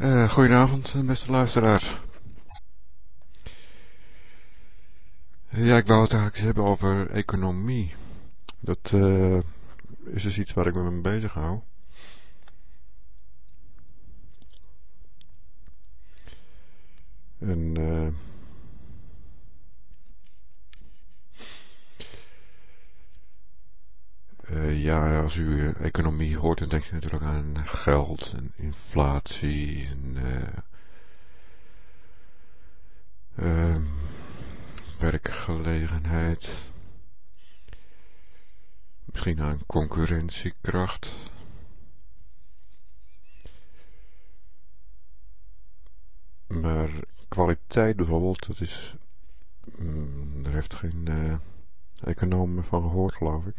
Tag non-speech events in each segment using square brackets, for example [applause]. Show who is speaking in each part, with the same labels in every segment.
Speaker 1: Uh, goedenavond, beste luisteraars. Ja, ik wou het eigenlijk eens hebben over economie. Dat uh, is dus iets waar ik me mee bezig hou. En uh, Uh, ja, als u economie hoort, dan denk je natuurlijk aan geld en inflatie en uh, werkgelegenheid. Misschien aan concurrentiekracht. Maar kwaliteit bijvoorbeeld, dat is, mm, daar heeft geen econoom van gehoord geloof ik.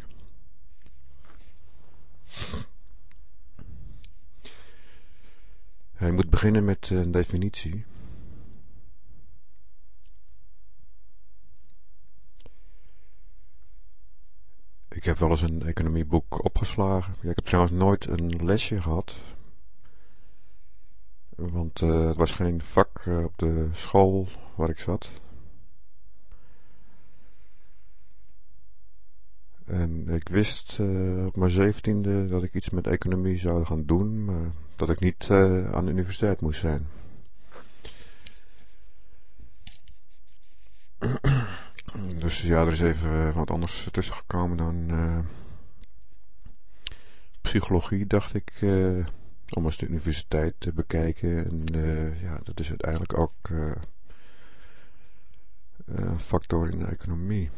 Speaker 1: Hij moet beginnen met een definitie. Ik heb wel eens een economieboek opgeslagen. ik heb trouwens nooit een lesje gehad. Want uh, het was geen vak uh, op de school waar ik zat. En ik wist uh, op mijn zeventiende dat ik iets met economie zou gaan doen, maar dat ik niet uh, aan de universiteit moest zijn. [clears throat] dus ja, er is even wat anders tussen gekomen dan psychologie, dacht ik, om eens de universiteit te bekijken. En ja, dat is uiteindelijk ook een factor in de economie.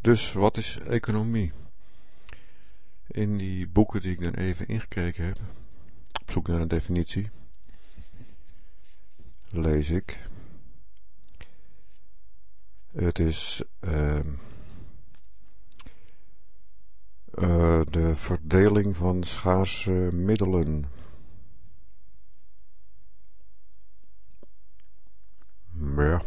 Speaker 1: Dus wat is economie? In die boeken die ik dan even ingekeken heb, op zoek naar een definitie, lees ik. Het is uh, uh, de verdeling van schaarse middelen. Ja.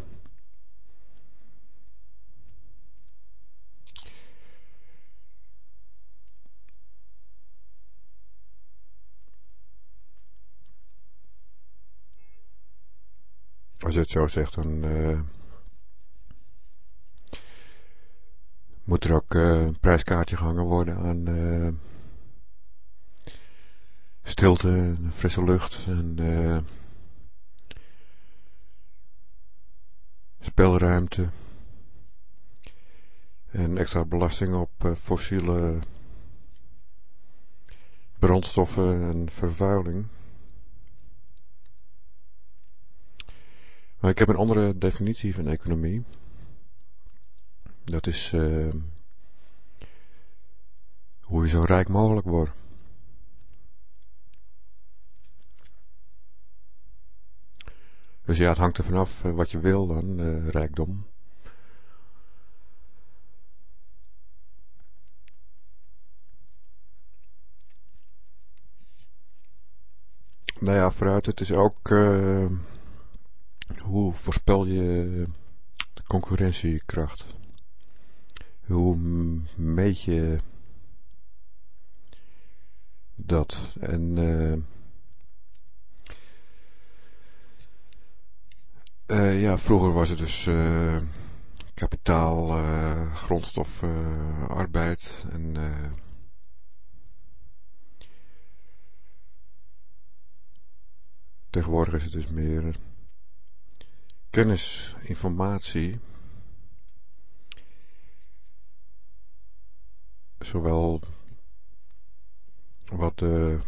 Speaker 1: Als het zo zegt, dan uh, moet er ook uh, een prijskaartje gehangen worden aan uh, stilte, frisse lucht en spelruimte en extra belasting op fossiele brandstoffen en vervuiling. Maar ik heb een andere definitie van economie. Dat is uh, hoe je zo rijk mogelijk wordt. Dus ja, het hangt er vanaf uh, wat je wil dan, uh, rijkdom. Nou ja, vooruit, het is ook... hoe voorspel je de concurrentiekracht? Hoe meet je dat? En uh, uh, ja, vroeger was het dus uh, kapitaal, grondstof, arbeid en tegenwoordig is het dus meer kennis, informatie, zowel wat de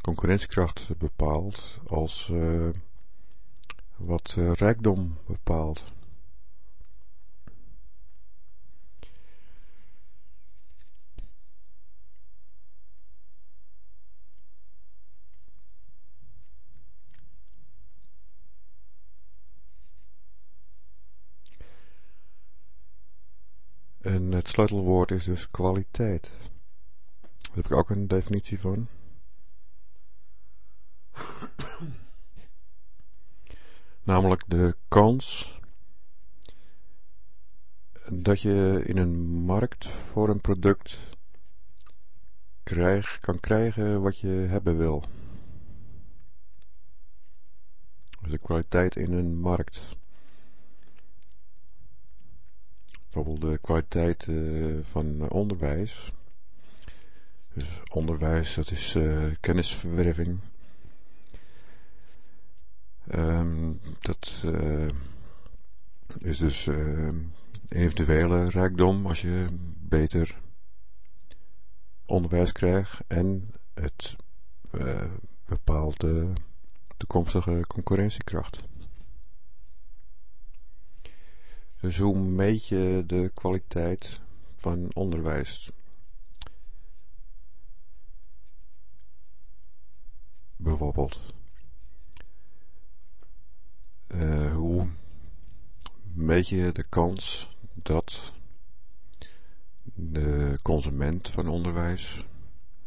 Speaker 1: concurrentiekracht bepaalt als uh, wat rijkdom bepaalt. En het sleutelwoord is dus kwaliteit. Daar heb ik ook een definitie van. Namelijk de kans dat je in een markt voor een product krijg, kan krijgen wat je hebben wil. de kwaliteit in een markt. Bijvoorbeeld de kwaliteit uh, van onderwijs. Dus onderwijs, dat is uh, kennisverwerving. Um, dat uh, is dus individuele rijkdom als je beter onderwijs krijgt en het bepaalt de toekomstige concurrentiekracht. Dus hoe meet je de kwaliteit van onderwijs? Bijvoorbeeld. Uh, hoe meet je de kans dat de consument van onderwijs,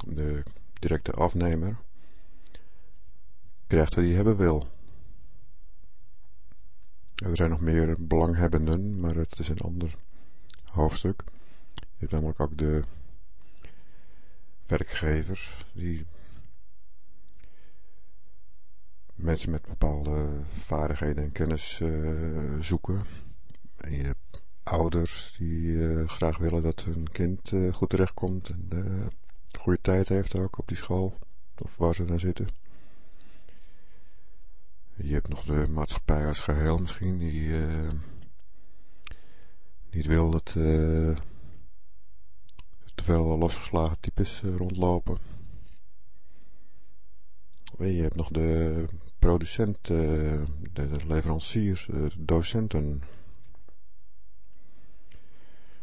Speaker 1: de directe afnemer, krijgt wat hij hebben wil? Er zijn nog meer belanghebbenden, maar het is een ander hoofdstuk. Je hebt namelijk ook de werkgevers die mensen met bepaalde vaardigheden en kennis uh, zoeken. En je hebt ouders die uh, graag willen dat hun kind uh, goed terechtkomt en goede tijd heeft ook op die school of waar ze dan zitten. Je hebt nog de maatschappij als geheel misschien, die uh, niet wil dat uh, te veel losgeslagen types uh, rondlopen. Je hebt nog de producenten, de leveranciers, de docenten.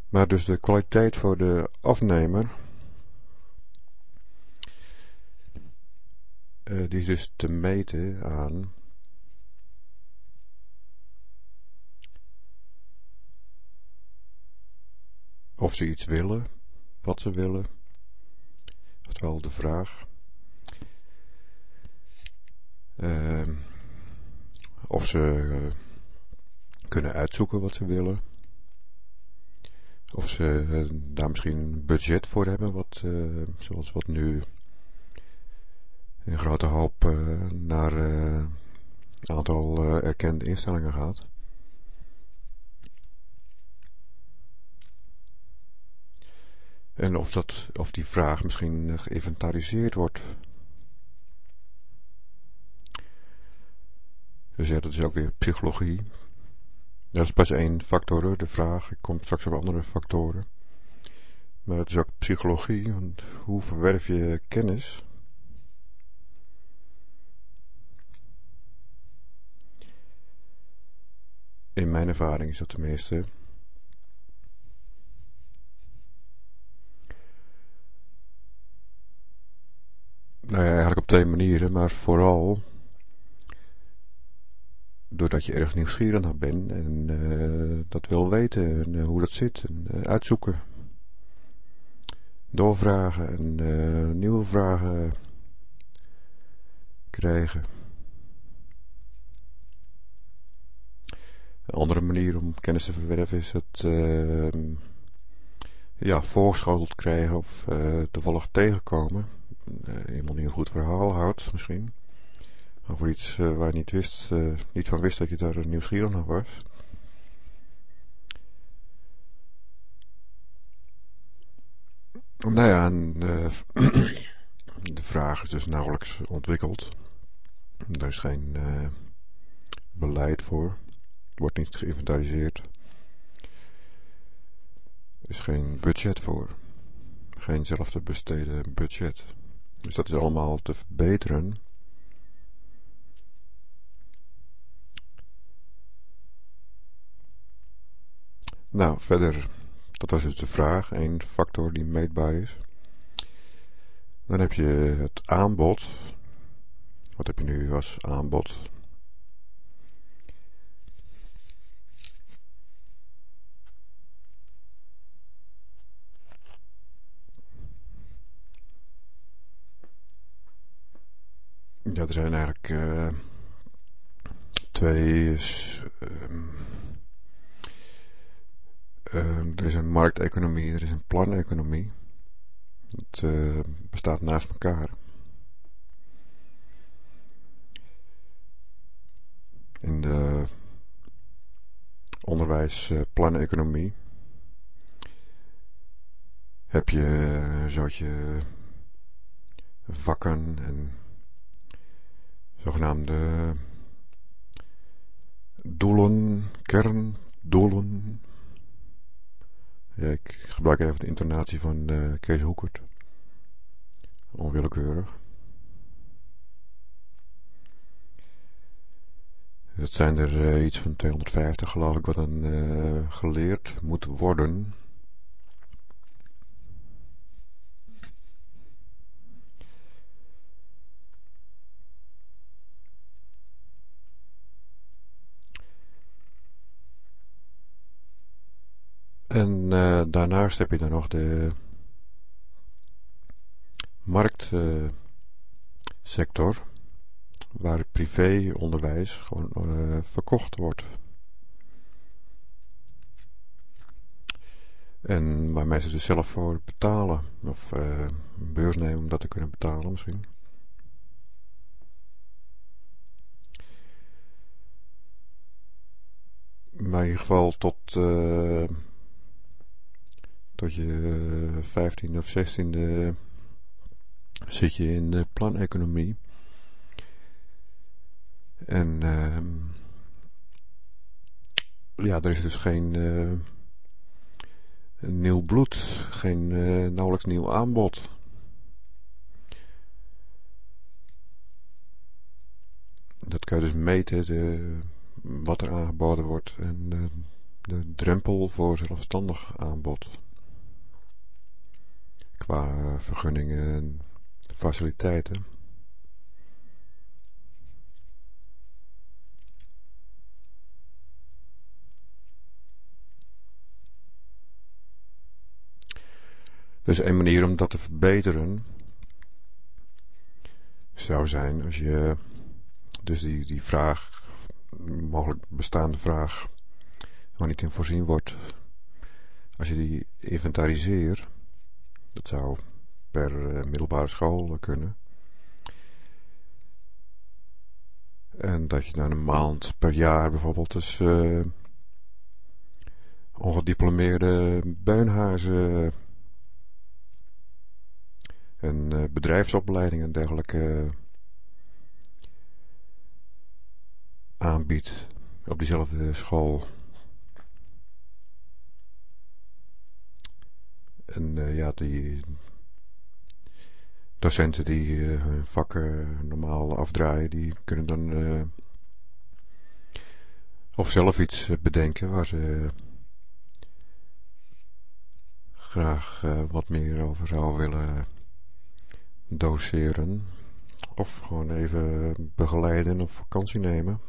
Speaker 1: Maar dus de kwaliteit voor de afnemer, die is dus te meten aan of ze iets willen, wat ze willen, oftewel de vraag. Uh, of ze uh, kunnen uitzoeken wat ze willen. Of ze uh, daar misschien een budget voor hebben, wat, eh, zoals wat nu een grote hoop naar een aantal erkende instellingen gaat. En of, dat, of die vraag misschien geïnventariseerd wordt. Dus ja, dat is ook weer psychologie. Dat is pas één factor, de vraag. Ik kom straks op andere factoren. Maar het is ook psychologie, hoe verwerf je kennis? In mijn ervaring is dat tenminste Nou ja, eigenlijk op twee manieren, maar vooral doordat je ergens nieuwsgierig naar bent en uh, dat wil weten en uh, hoe dat zit en uh, uitzoeken. Doorvragen en nieuwe vragen krijgen. Een andere manier om kennis te verwerven is het ja, voorgeschoteld krijgen of toevallig tegenkomen iemand die een goed verhaal houdt misschien. Over iets uh, waar je niet, uh, niet van wist dat je daar nieuwsgierig naar was. Nou ja, en, [clears throat] de vraag is dus nauwelijks ontwikkeld. Er is geen beleid voor. Wordt niet geïnventariseerd. Er is geen budget voor. Geen zelf te besteden budget. Dus dat is allemaal te verbeteren. Nou, verder, dat was dus de vraag. Een factor die meetbaar is. Dan heb je het aanbod. Wat heb je nu als aanbod? Ja, er zijn eigenlijk uh, twee. Uh, uh, er is een markteconomie, er is een planeconomie. Het eh, bestaat naast elkaar. in de onderwijsplaneconomie heb je zootje vakken en zogenaamde doelen, kerndoelen. Ja, ik gebruik even de intonatie van uh, Kees Hoekert. Onwillekeurig. Het zijn er uh, iets van 250 geloof ik wat dan uh, geleerd moet worden. En uh, daarnaast heb je dan nog de marktsector, uh, waar privéonderwijs gewoon uh, verkocht wordt. En waar mensen dus zelf voor betalen, of een beurs nemen om dat te kunnen betalen misschien. Maar in ieder geval tot tot je 15 eh, of 16e zit je in de planeconomie. En uh, ja, er is dus geen uh, nieuw bloed, geen uh, nauwelijks nieuw aanbod. Dat kan je dus meten, de, wat er aangeboden wordt en de drempel voor zelfstandig aanbod qua vergunningen en faciliteiten. Dus een manier om dat te verbeteren zou zijn als je dus die, die vraag, mogelijk bestaande vraag, waar niet in voorzien wordt, als je die inventariseert dat zou per uh, middelbare school kunnen. En dat je dan een maand per jaar bijvoorbeeld dus uh, ongediplomeerde beunhuizen en uh, bedrijfsopleidingen en dergelijke aanbiedt op diezelfde school. En uh, ja, die docenten die uh, hun vakken normaal afdraaien, die kunnen dan uh, of zelf iets bedenken waar ze graag wat meer over zou willen doseren. Of gewoon even begeleiden of vakantie nemen.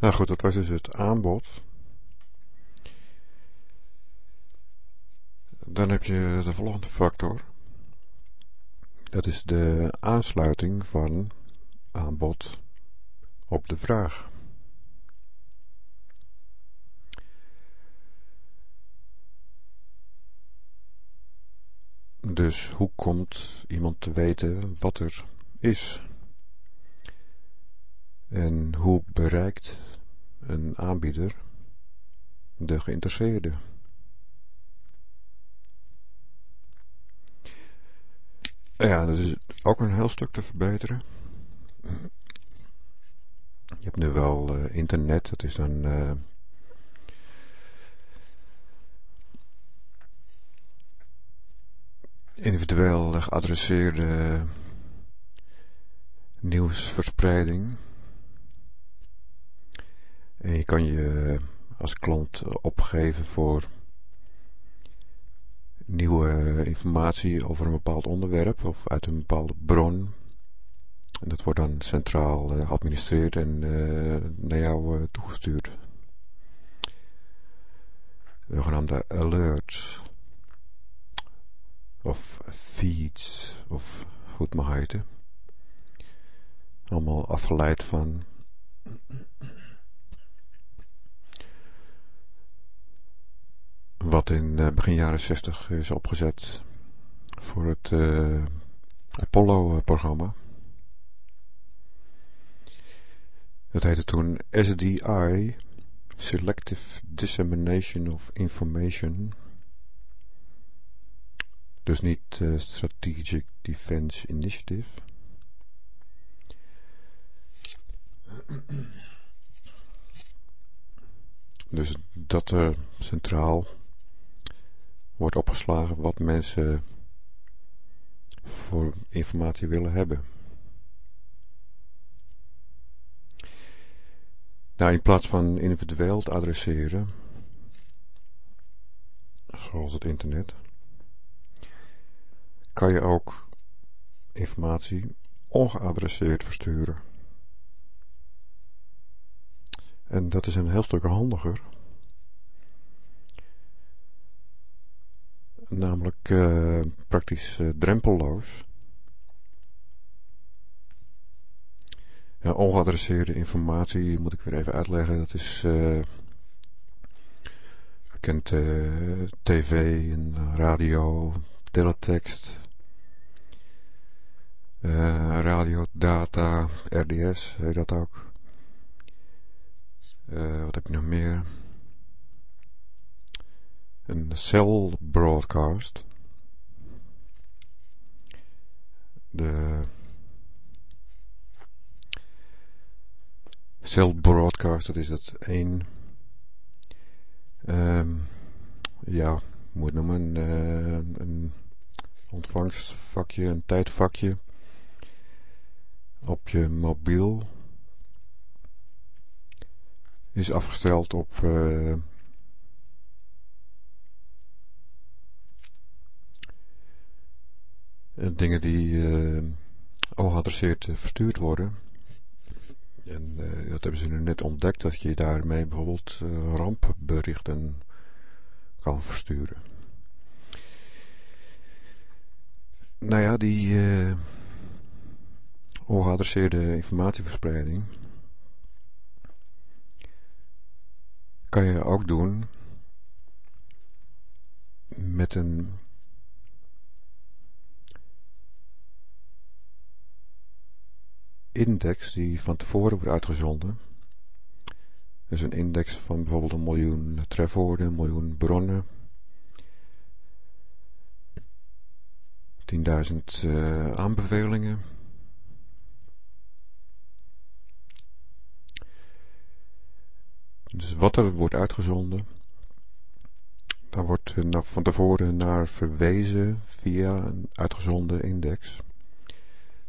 Speaker 1: Nou goed, dat was dus het aanbod. Dan heb je de volgende factor. Dat is de aansluiting van aanbod op de vraag. Dus hoe komt iemand te weten wat er is? En hoe bereikt een aanbieder de geïnteresseerde? Ja, dat is ook een heel stuk te verbeteren. Je hebt nu wel uh, internet, dat is dan uh, individueel geadresseerde nieuwsverspreiding. En je kan je als klant opgeven voor nieuwe informatie over een bepaald onderwerp of uit een bepaalde bron. En dat wordt dan centraal geadministreerd en naar jou toegestuurd. De zogenaamde alerts. Of feeds. Of hoe het mag heten. Allemaal afgeleid van wat in uh, begin jaren 60 is opgezet voor het uh, Apollo-programma. Dat heette toen SDI, Selective Dissemination of Information. Dus niet uh, Strategic Defense Initiative. Dus dat er centraal wordt opgeslagen wat mensen voor informatie willen hebben. Nou, in plaats van individueel te adresseren, zoals het internet, kan je ook informatie ongeadresseerd versturen. En dat is een heel stuk handiger. Namelijk uh, praktisch uh, drempelloos. Ongeadresseerde informatie moet ik weer even uitleggen. Dat is uh, kent tv en radio, teletext, radio, data, RDS heet dat ook. Wat heb je nog meer? Een cell broadcast. De cell broadcast, dat is dat één. Um, ja, moet noemen, uh, een ontvangstvakje, een tijdvakje op je mobiel is afgesteld op uh, dingen die uh, ongeadresseerd verstuurd worden. En uh, dat hebben ze nu net ontdekt, dat je daarmee bijvoorbeeld rampberichten kan versturen. Nou ja, die ongeadresseerde informatieverspreiding kan je ook doen met een index die van tevoren wordt uitgezonden. Dus een index van bijvoorbeeld een miljoen trefwoorden, een miljoen bronnen. 10.000 uh, aanbevelingen. Dus wat er wordt uitgezonden, daar wordt van tevoren naar verwezen via een uitgezonden index.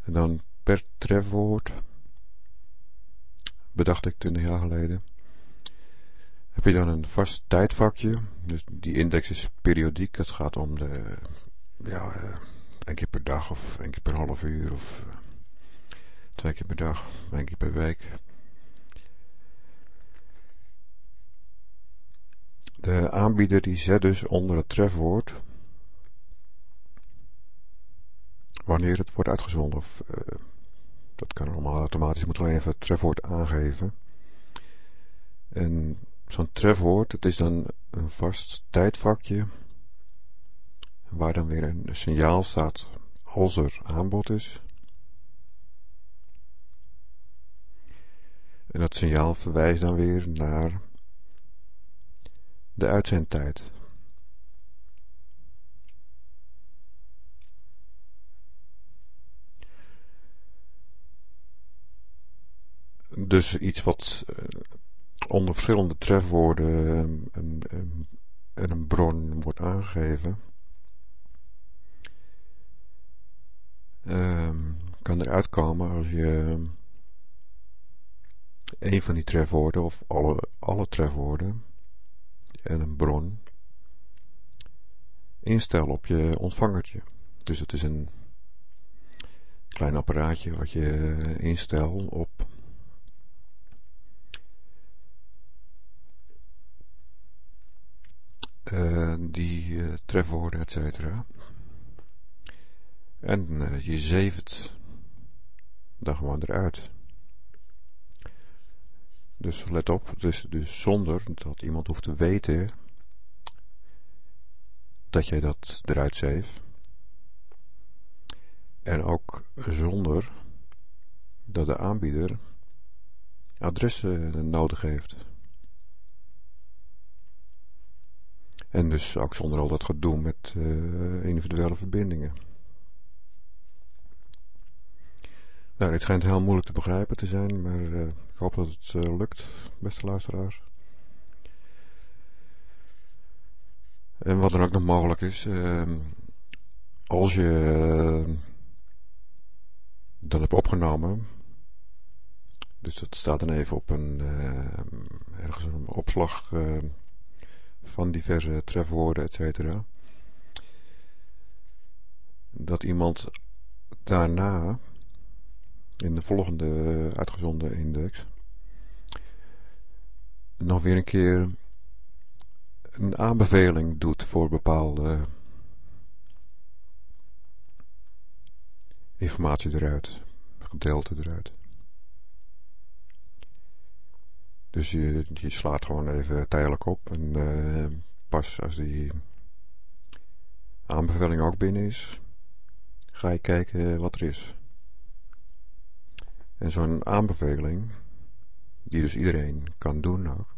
Speaker 1: En dan per trefwoord, bedacht ik 20 jaar geleden, heb je dan een vast tijdvakje. Dus die index is periodiek. Het gaat om de, ja, uh, één keer per dag of één keer per half uur of uh, twee keer per dag, één keer per week. De aanbieder die zet dus onder het trefwoord wanneer het wordt uitgezonden. Of, uh, dat kan allemaal automatisch. Moet alleen even het trefwoord aangeven. En zo'n trefwoord, het is dan een vast tijdvakje waar dan weer een signaal staat als er aanbod is. En dat signaal verwijst dan weer naar de uitzendtijd. Dus iets wat uh, onder verschillende trefwoorden en, en, en, een bron wordt aangegeven. Um, kan eruit komen als je een van die trefwoorden of alle, alle trefwoorden en een bron instel op je ontvangertje. Dus het is een klein apparaatje wat je instel op uh, die uh, trefwoorden, et cetera. En uh, je zeeft dan gewoon eruit. Dus let op, dus, dus zonder dat iemand hoeft te weten dat jij dat eruit zeeft. En ook zonder dat de aanbieder adressen nodig heeft. En dus ook zonder al dat gedoe met uh, individuele verbindingen. Nou, dit schijnt heel moeilijk te begrijpen te zijn, maar uh, ik hoop dat het uh, lukt, beste luisteraars. En wat er ook nog mogelijk is, als je dat hebt opgenomen, dus dat staat dan even op een, ergens een opslag van diverse trefwoorden, et cetera. Dat iemand daarna, in de volgende uitgezonden index, nog weer een keer een aanbeveling doet voor bepaalde informatie eruit, gedeelte eruit. Dus je, je slaat gewoon even tijdelijk op. En uh, pas als die aanbeveling ook binnen is, ga je kijken wat er is. En zo'n aanbeveling, die dus iedereen kan doen ook,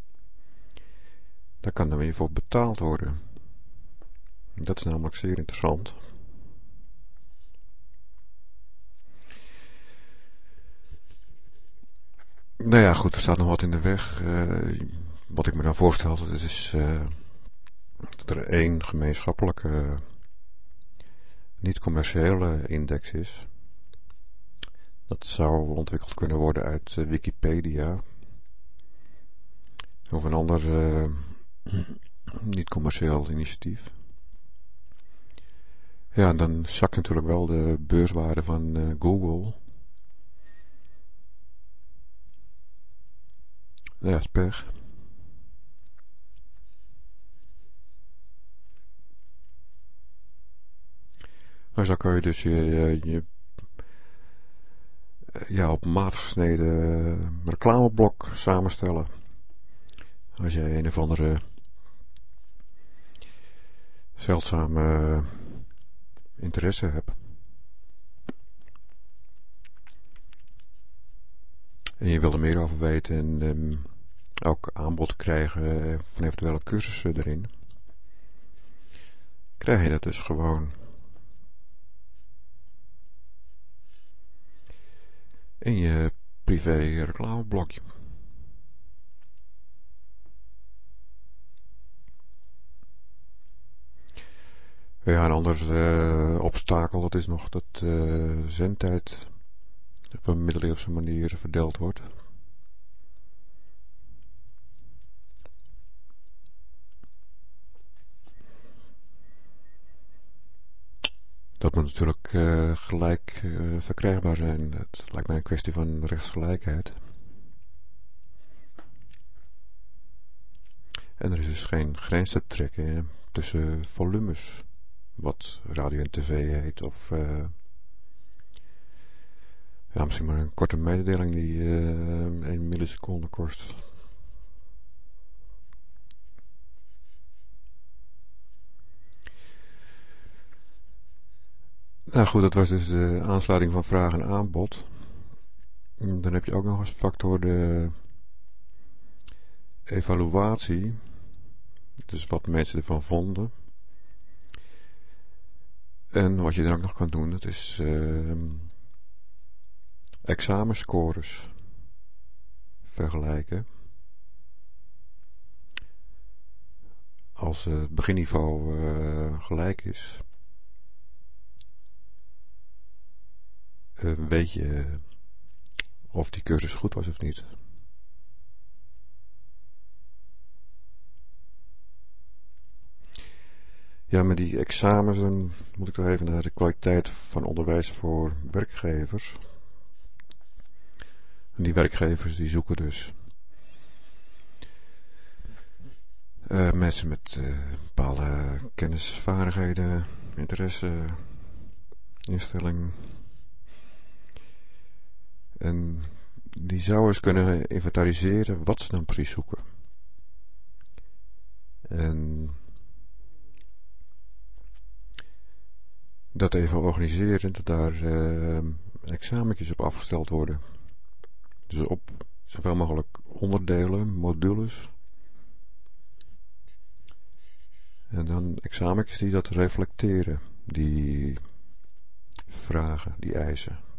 Speaker 1: daar kan dan weer voor betaald worden. Dat is namelijk zeer interessant. Nou ja, goed, er staat nog wat in de weg. Uh, wat ik me dan voorstel, dat is uh, dat er één gemeenschappelijke, niet-commerciële index is. Dat zou ontwikkeld kunnen worden uit uh, Wikipedia. Of een ander niet-commercieel initiatief. Ja, dan zakt natuurlijk wel de beurswaarde van Google. Ja, is pech. Maar zo kan je dus je, je, ja, op maat gesneden reclameblok samenstellen. Als jij een of andere zeldzame interesse hebt. En je wil er meer over weten en um, ook aanbod krijgen van eventuele cursussen erin, krijg je dat dus gewoon. In je privé reclameblokje. Ja, een ander uh, obstakel, dat is nog dat uh, zendtijd op een middeleeuwse manier verdeeld wordt. Dat moet natuurlijk uh, gelijk uh, verkrijgbaar zijn. Het lijkt mij een kwestie van rechtsgelijkheid. En er is dus geen grens te trekken tussen volumes, wat radio en tv heet, of uh, ja, misschien maar een korte mededeling die uh, 1 milliseconde kost. Nou goed, dat was dus de aansluiting van vraag en aanbod. Dan heb je ook nog als factor de evaluatie. Dus wat mensen ervan vonden. En wat je dan ook nog kan doen, dat is uh, examenscores vergelijken. Als het beginniveau uh, gelijk is, weet je of die cursus goed was of niet. Ja, met die examens dan moet ik toch even naar de kwaliteit van onderwijs voor werkgevers. En die werkgevers die zoeken dus uh, mensen met uh, bepaalde kennisvaardigheden, interesse, instelling. En die zouden eens kunnen inventariseren wat ze dan precies zoeken. En dat even organiseren, dat daar uh, examentjes op afgesteld worden. Dus op zoveel mogelijk onderdelen, modules. En dan examentjes die dat reflecteren, die vragen, die eisen.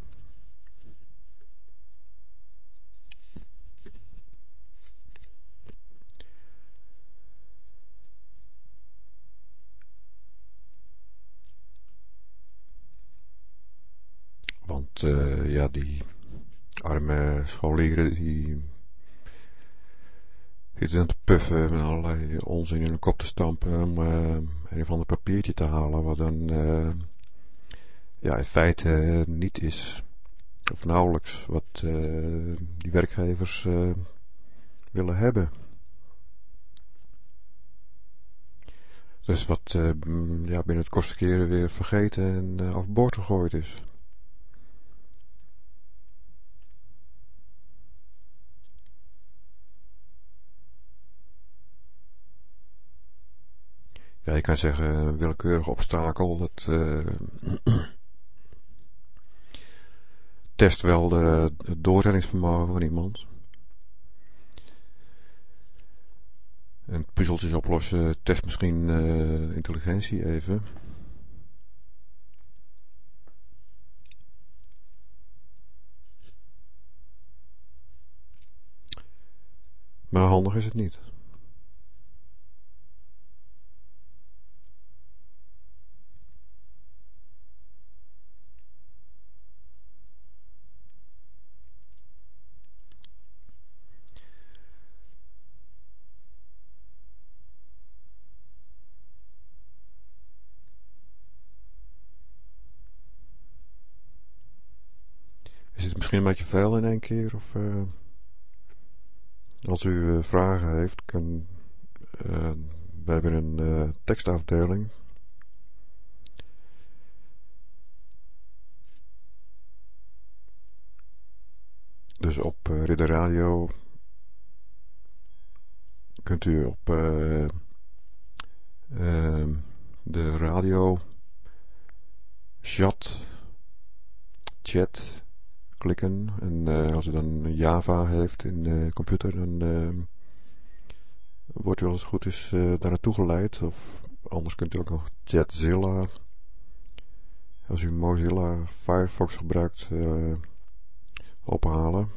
Speaker 1: Want uh, ja, die arme scholieren die zitten aan te puffen met allerlei onzin in hun kop te stampen om uh, een of ander papiertje te halen wat dan uh, ja, in feite niet is of nauwelijks wat die werkgevers willen hebben. Dus wat ja, binnen het kortste keren weer vergeten en uh, afboord gegooid is. Ja, je kan zeggen een willekeurig obstakel. Dat uh, [clears throat] test wel de, het doorzettingsvermogen van iemand. En puzzeltjes oplossen test misschien uh, intelligentie even. Maar handig is het niet. misschien een beetje veel in één keer. Of, uh, als u uh, vragen heeft, kan, uh, we hebben een tekstafdeling. Dus op Ridder Radio kunt u op de radio chat chat klikken. En uh, als u dan Java heeft in de computer, dan uh, wordt u als het goed is uh, daar naartoe geleid. Of anders kunt u ook nog Jetzilla, als u Mozilla Firefox gebruikt, ophalen.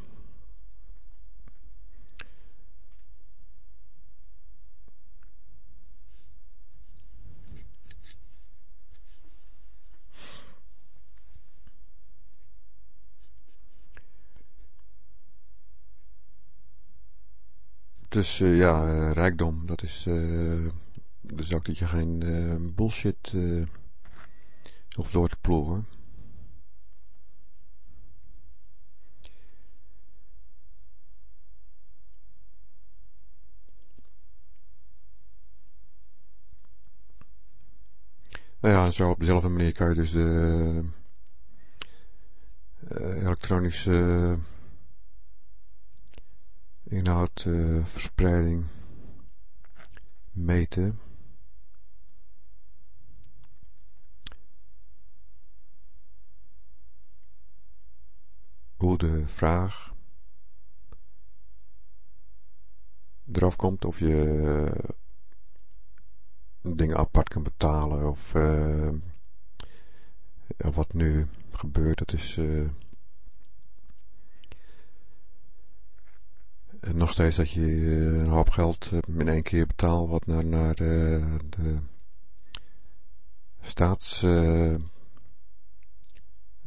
Speaker 1: Dus ja, uh, rijkdom, dat is uh, dus ook dat je geen bullshit hoeft door te ploegen. Nou ja, zo op dezelfde manier kan je dus de elektronische inhoud, uh, verspreiding meten. Hoe de vraag eraf komt of je uh, dingen apart kan betalen of uh, wat nu gebeurt, dat is nog steeds dat je eh, een hoop geld eh, in één keer betaalt wat naar, naar de, de staats...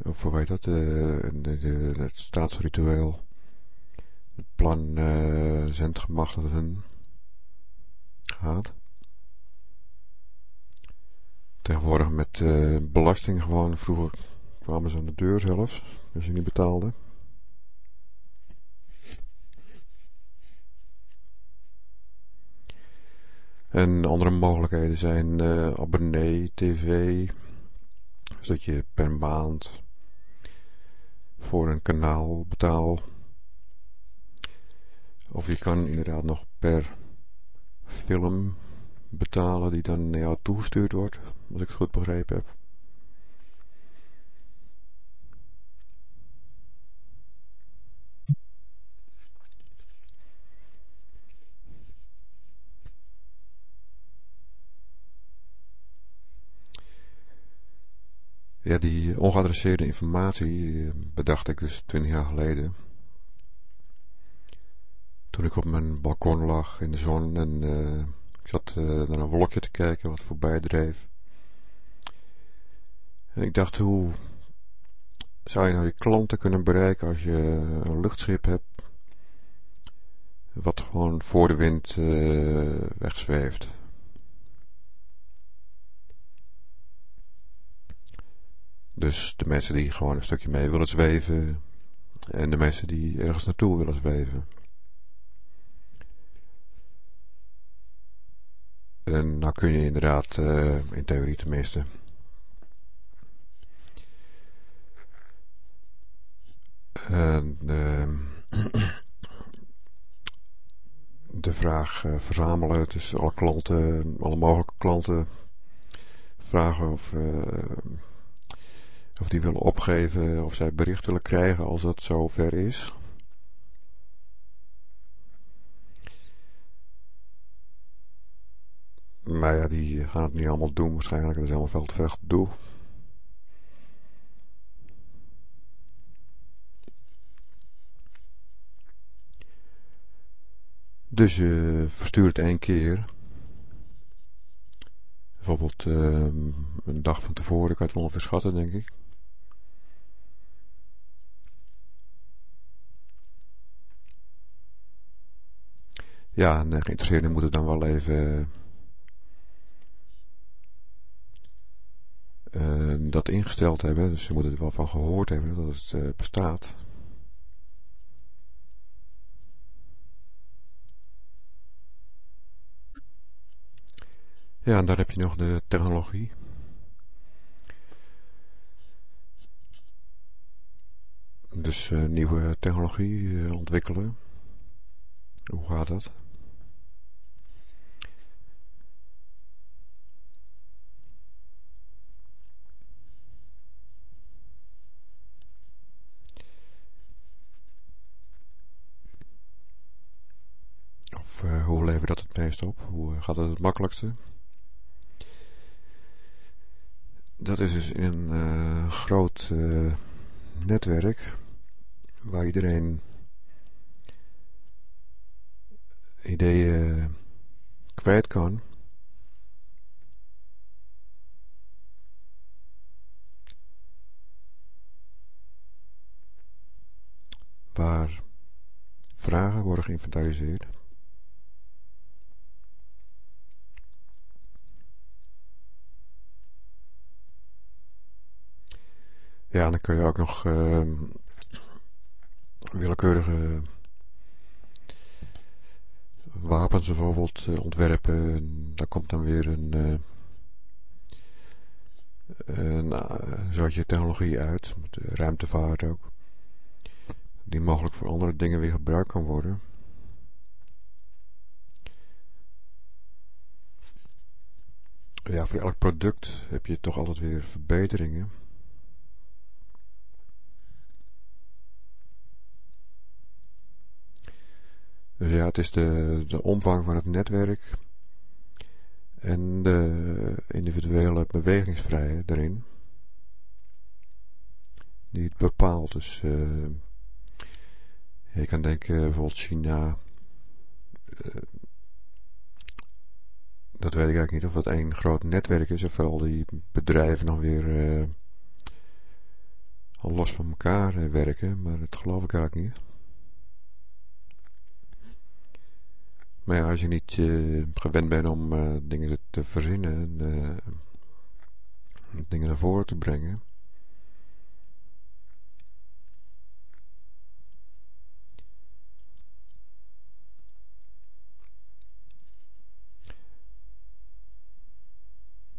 Speaker 1: Of hoe dat? De, de, het staatsritueel. Het plan uh, zendgemachtigden gaat. Tegenwoordig met uh, belasting gewoon. Vroeger kwamen ze aan de deur zelfs. Als je niet betaalde. En andere mogelijkheden zijn uh, abonnee, tv, zodat je per maand voor een kanaal betaalt. Of je kan inderdaad nog per film betalen die dan naar jou toegestuurd wordt, als ik het goed begrepen heb. Ja, die ongeadresseerde informatie eh, bedacht ik dus twintig jaar geleden. Toen ik op mijn balkon lag in de zon en uh, ik zat uh, naar een wolkje te kijken wat voorbij dreef. En ik dacht, hoe zou je nou je klanten kunnen bereiken als je een luchtschip hebt wat gewoon voor de wind uh, wegzweeft? Dus de mensen die gewoon een stukje mee willen zweven. En de mensen die ergens naartoe willen zweven. En nou kun je inderdaad, uh, in theorie tenminste, En de, [clears throat] de vraag uh, verzamelen, dus alle klanten, alle mogelijke klanten vragen of, uh, of die willen opgeven, of zij bericht willen krijgen als dat zover is. Maar ja, die gaan het niet allemaal doen waarschijnlijk. Dat is helemaal veel te veel gedoe. Dus je verstuurt één keer. Bijvoorbeeld uh, een dag van tevoren, ik kan het wel verschatten denk ik. Ja, en de geïnteresseerden moeten dan wel even uh, dat ingesteld hebben. Dus ze moeten er wel van gehoord hebben dat het uh, bestaat. Ja, en dan heb je nog de technologie. Dus nieuwe technologie ontwikkelen. Hoe gaat dat? Of uh, hoe levert dat het meest op? Hoe gaat het het makkelijkste? dat is dus een uh, groot uh, netwerk waar iedereen ideeën kwijt kan. Waar vragen worden geïnventariseerd. Ja, dan kun je ook nog uh, willekeurige wapens bijvoorbeeld uh, ontwerpen. daar komt dan weer een, uh, een soortje technologie uit, met ruimtevaart ook. Die mogelijk voor andere dingen weer gebruikt kan worden. Ja, voor elk product heb je toch altijd weer verbeteringen. Dus ja, het is de, de omvang van het netwerk en de individuele bewegingsvrijheid erin die het bepaalt. Dus uh, je kan denken bijvoorbeeld China, uh, dat weet ik eigenlijk niet of dat één groot netwerk is of al die bedrijven nog weer al los van elkaar werken, maar dat geloof ik eigenlijk niet. Maar ja, als je niet uh, gewend bent om uh, dingen te verzinnen en uh, dingen naar voren te brengen.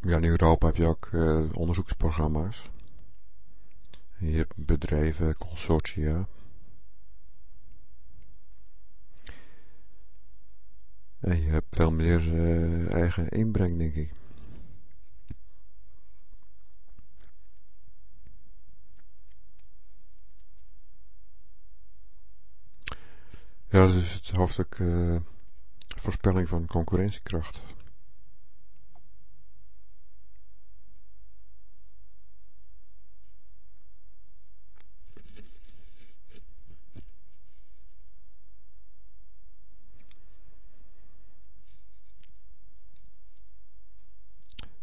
Speaker 1: Ja, in Europa heb je ook onderzoeksprogramma's. Je hebt bedrijven, consortia. En je hebt veel meer uh, eigen inbreng, denk ik. Ja, dat is het hoofdstuk uh, voorspelling van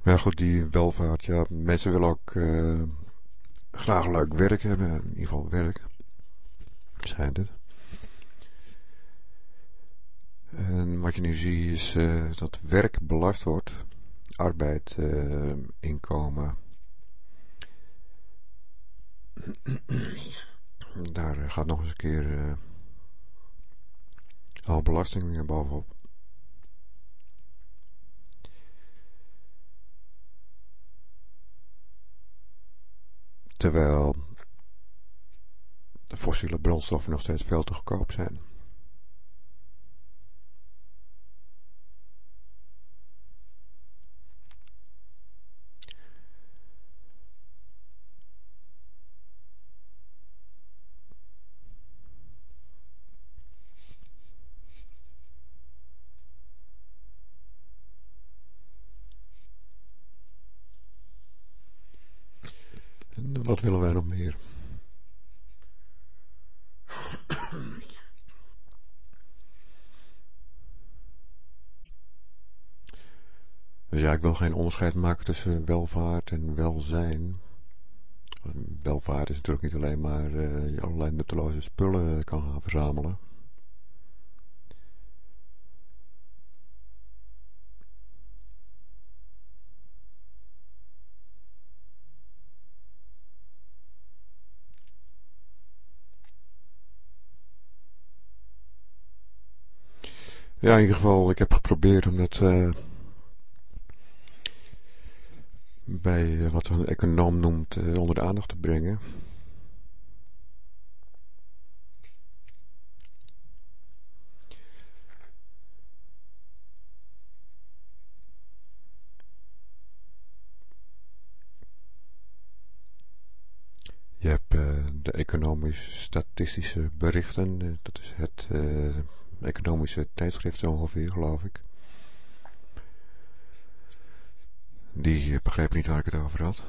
Speaker 1: Maar goed, die welvaart, ja, mensen willen ook uh, graag leuk werk hebben, in ieder geval werk, zijn het. En wat je nu ziet is uh, dat werk belast wordt, arbeid, uh, inkomen. Daar gaat nog eens een keer al belasting bovenop. Terwijl de fossiele brandstoffen nog steeds veel te goedkoop zijn. Wat willen wij nog meer? Dus ja, ik wil geen onderscheid maken tussen welvaart en welzijn. Welvaart is natuurlijk niet alleen maar uh, je allerlei nutteloze spullen kan gaan verzamelen. Ja, in ieder geval, ik heb geprobeerd om dat uh, bij uh, wat een econoom noemt uh, onder de aandacht te brengen. Je hebt de economisch-statistische berichten, dat is het economische tijdschrift zo ongeveer, geloof ik. Die eh, begreep niet waar ik het over had.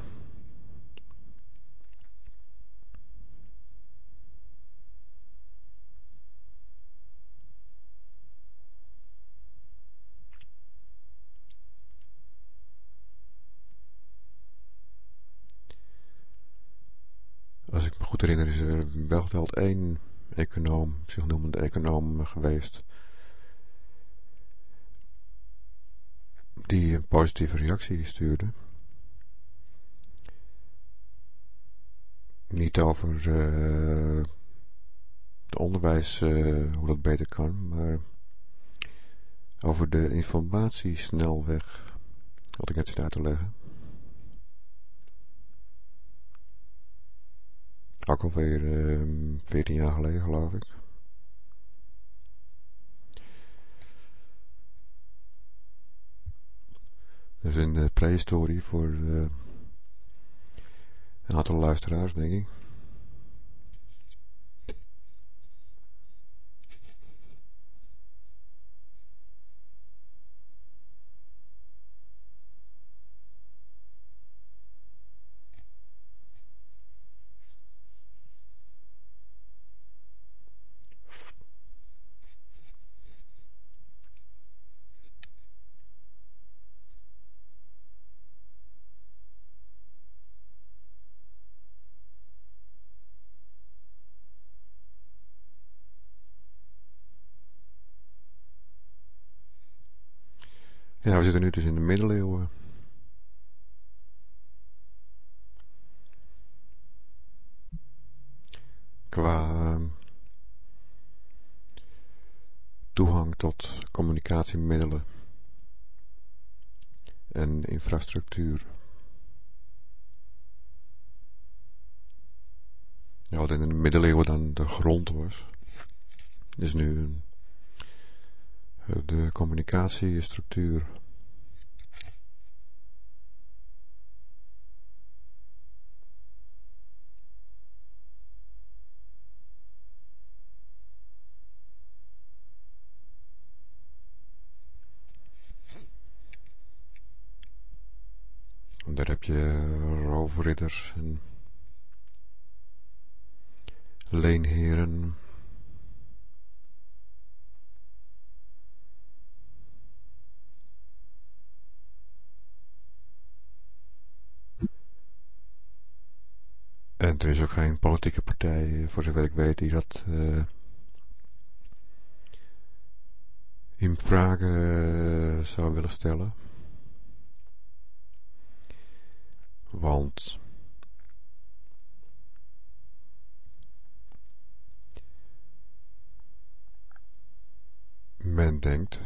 Speaker 1: Als ik me goed herinner is er wel geteld één econoom, zich noemende econoom geweest. Die een positieve reactie stuurde. Niet over uh, het onderwijs, uh, hoe dat beter kan, maar over de informatiesnelweg, wat ik net zit uit te leggen. Ook alweer uh, ehm, 14 jaar geleden geloof ik. Dus in de prehistorie voor uh, een aantal luisteraars denk ik. Ja, we zitten nu dus in de middeleeuwen. Qua ehm, toegang tot communicatiemiddelen en infrastructuur. Ja, wat in de middeleeuwen dan de grond was, is nu de communicatiestructuur. beetje roofridders en leenheren. En er is ook geen politieke partij, eh, voor zover ik weet, die dat uh, in vragen eh, zou willen stellen. Want men denkt,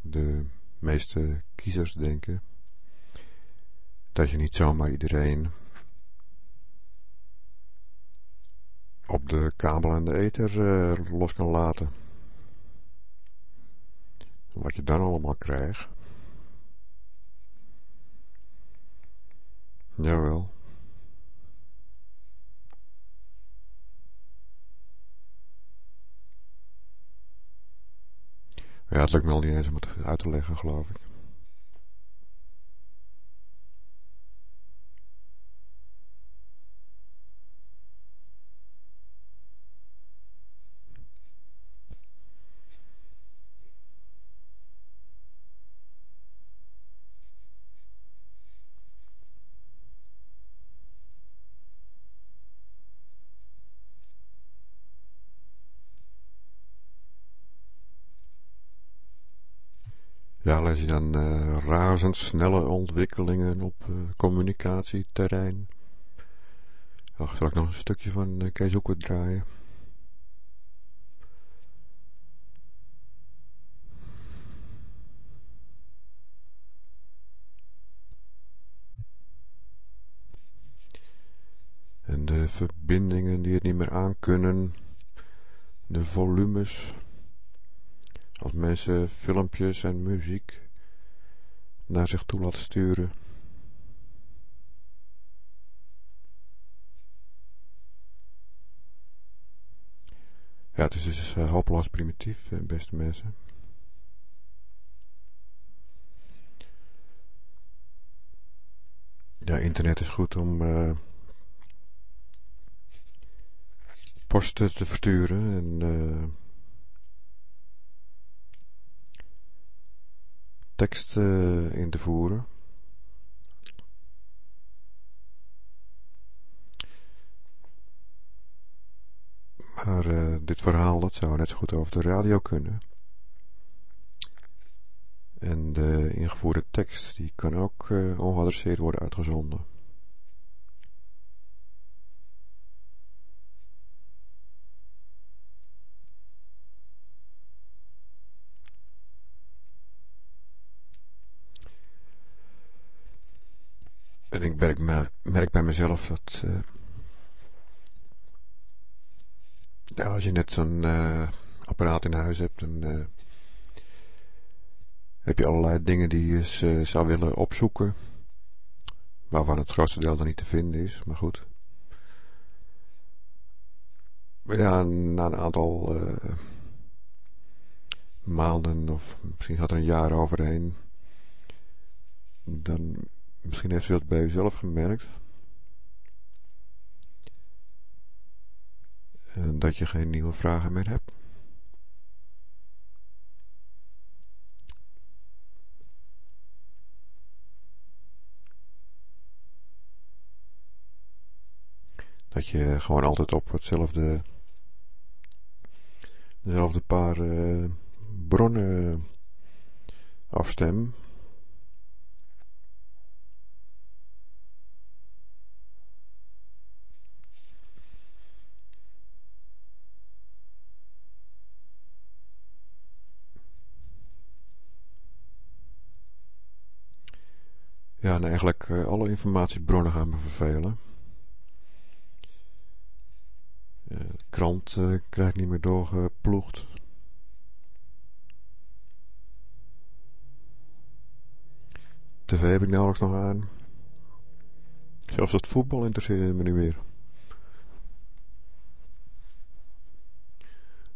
Speaker 1: de meeste kiezers denken, dat je niet zomaar iedereen op de kabel en de ether uh, los kan laten. Wat je dan allemaal krijgt. Jawel. Ja, het lukt me al niet eens om het uit te leggen, geloof ik. Ja, lees je dan uh, razendsnelle ontwikkelingen op uh, communicatieterrein. Ach, zal ik nog een stukje van uh, Kees draaien? En de verbindingen die het niet meer aankunnen, de volumes als mensen filmpjes en muziek naar zich toe laten sturen. Ja, het is dus uh, hopeloos primitief, uh, beste mensen. Ja, internet is goed om uh, posten te versturen en tekst uh, in te voeren. Maar uh, dit verhaal dat zou net zo goed over de radio kunnen. En de ingevoerde tekst die kan ook uh, ongeadresseerd worden uitgezonden. En ik merk, bij mezelf dat... Uh, als je net zo'n uh, apparaat in huis hebt... dan uh, heb je allerlei dingen die je zou willen opzoeken... waarvan het grootste deel dan niet te vinden is. Maar goed. Ja, na een aantal maanden... of misschien gaat er een jaar overheen... dan Misschien heeft u dat bij uzelf gemerkt. En dat je geen nieuwe vragen meer hebt. Dat je gewoon altijd op hetzelfde dezelfde paar uh, bronnen afstemt. Ja, en eigenlijk uh, alle informatiebronnen gaan me vervelen. Uh, krant uh, krijg ik niet meer doorgeploegd. TV heb ik nauwelijks nog aan. Zelfs het voetbal interesseert me niet meer.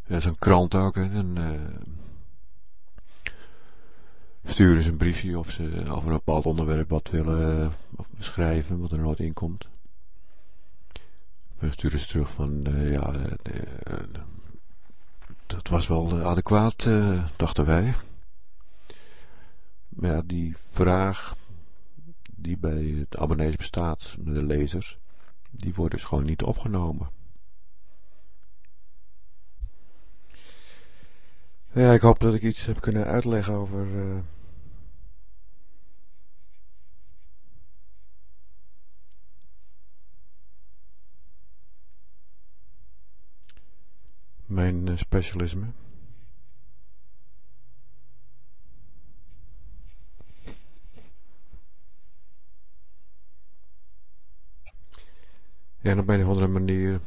Speaker 1: Ja, zo'n krant ook, hè. Dan, sturen ze een briefje of ze over een bepaald onderwerp wat willen beschrijven, wat er nooit in komt. Dan sturen ze terug van, uh, ja, uh, dat was wel adequaat, dachten wij. Maar ja, die vraag die bij de abonnees bestaat, de lezers, die worden dus gewoon niet opgenomen. Ja, ik hoop dat ik iets heb kunnen uitleggen over uh, mijn uh, specialisme. Ja, en op een of andere manier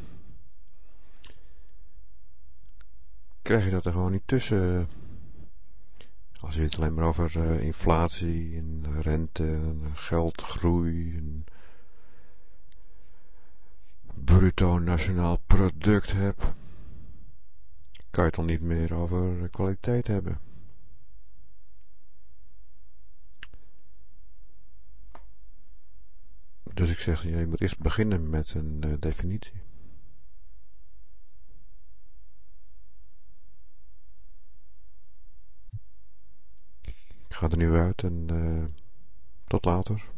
Speaker 1: krijg je dat er gewoon niet tussen. Als je het alleen maar over uh, inflatie en rente en geldgroei en bruto nationaal product hebt, kan je het dan niet meer over kwaliteit hebben. Dus ik zeg, je moet eerst beginnen met een uh, definitie. Ga er nu uit en uh, tot later.